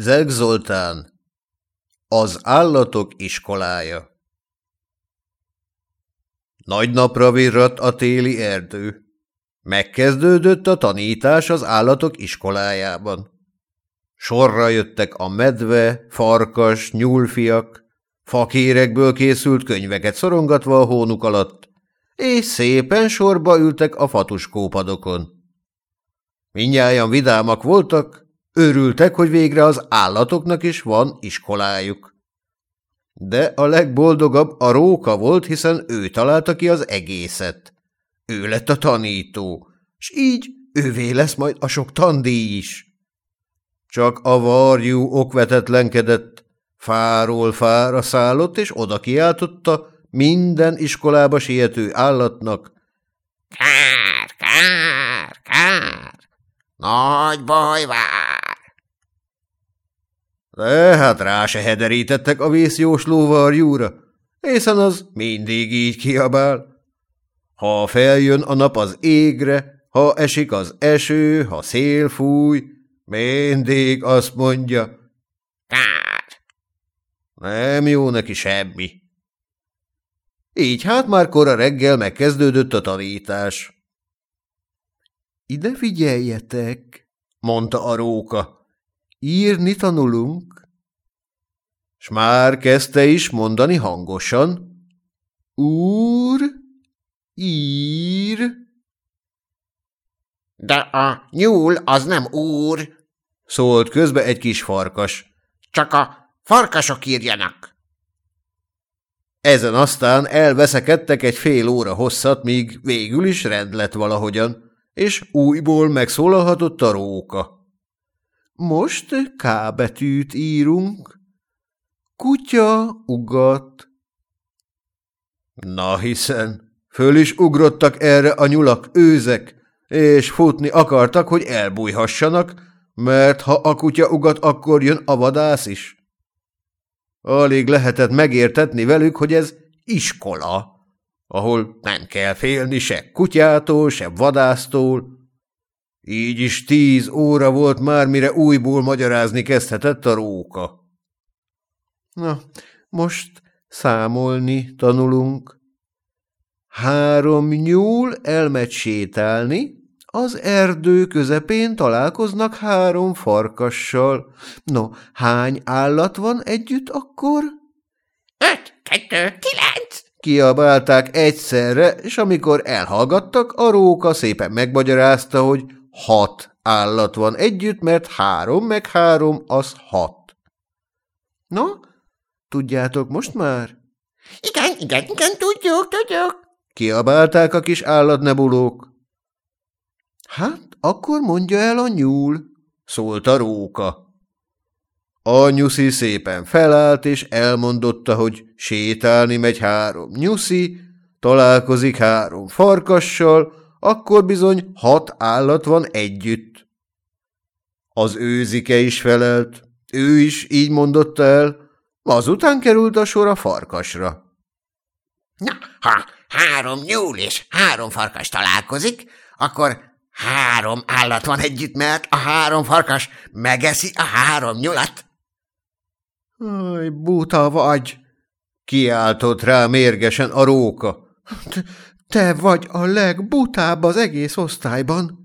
Zeg Zoltán Az állatok iskolája Nagy napra virratt a téli erdő. Megkezdődött a tanítás az állatok iskolájában. Sorra jöttek a medve, farkas, nyúlfiak, fakérekből készült könyveket szorongatva a hónuk alatt, és szépen sorba ültek a fatuskópadokon. Mindnyájan vidámak voltak, Örültek, hogy végre az állatoknak is van iskolájuk. De a legboldogabb a róka volt, hiszen ő találta ki az egészet. Ő lett a tanító, s így ővé lesz majd a sok tandíj is. Csak a varjú okvetetlenkedett, fáról fára szállott, és oda kiáltotta minden iskolába siető állatnak. Kár, kár, kár, nagy baj vár. De hát rá se hederítettek a vészjósló varjúra, hiszen az mindig így kiabál. Ha feljön a nap az égre, ha esik az eső, ha szél fúj, mindig azt mondja. Kár! Nem jó neki semmi. Így hát már kora reggel megkezdődött a tanítás. Ide figyeljetek, mondta a róka. Írni tanulunk. S már kezdte is mondani hangosan. Úr, ír. De a nyúl az nem úr, szólt közbe egy kis farkas. Csak a farkasok írjanak. Ezen aztán elveszekedtek egy fél óra hosszat, míg végül is rend lett valahogyan, és újból megszólalhatott a róka. Most K betűt írunk. Kutya ugat. Na hiszen, föl is ugrottak erre a nyulak őzek, és futni akartak, hogy elbújhassanak, mert ha a kutya ugat, akkor jön a vadász is. Alig lehetett megértetni velük, hogy ez iskola, ahol nem kell félni se kutyától, se vadásztól, így is tíz óra volt már, mire újból magyarázni kezdhetett a róka. Na, most számolni tanulunk. Három nyúl elmegy sétálni, az erdő közepén találkoznak három farkassal. No, hány állat van együtt akkor? Öt, kettő, kilenc! Kiabálták egyszerre, és amikor elhallgattak, a róka szépen megmagyarázta, hogy hat állat van együtt, mert három meg három az hat. Na, tudjátok most már? Igen, igen, igen, tudjuk, tudjuk. Kiabálták a kis állatnebulók. Hát, akkor mondja el a nyúl, szólt a róka. A nyuszi szépen felállt, és elmondotta, hogy sétálni megy három nyuszi, találkozik három farkassal, akkor bizony hat állat van együtt. Az őzike is felelt, ő is így mondotta el, azután került a sor a farkasra. Na, ha három nyúl és három farkas találkozik, akkor három állat van együtt, mert a három farkas megeszi a három nyulat. Aj, buta vagy, kiáltott rá mérgesen a róka. Te vagy a legbutább az egész osztályban.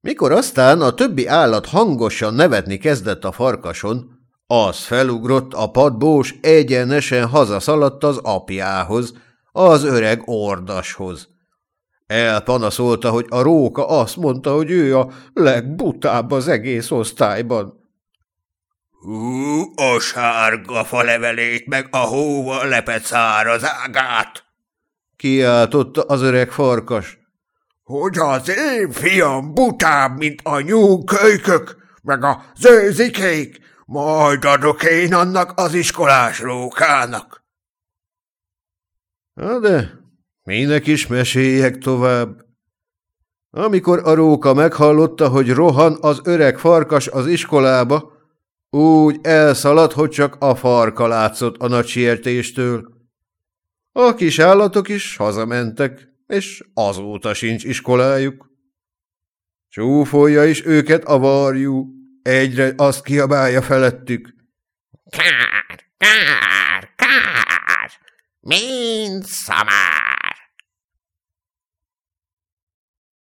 Mikor aztán a többi állat hangosan nevetni kezdett a farkason, az felugrott a padbós egyenesen hazaszaladt az apjához, az öreg ordashoz. Elpanaszolta, hogy a róka azt mondta, hogy ő a legbutább az egész osztályban. Hú, a sárga falevelét meg a hóval lepett száraz ágát! Kiáltotta az öreg farkas. Hogy az én fiam butább, mint a nyúlkölykök, meg a zőzikék, majd adok én annak az iskolás rókának. Na de minek is meséljek tovább? Amikor a róka meghallotta, hogy rohan az öreg farkas az iskolába, úgy elszaladt, hogy csak a farka látszott a nagy sértéstől. A kis állatok is hazamentek, és azóta sincs iskolájuk. Csúfolja is őket a varjú, Egyre azt kiabálja felettük. Kár, kár, kár, mind szamár.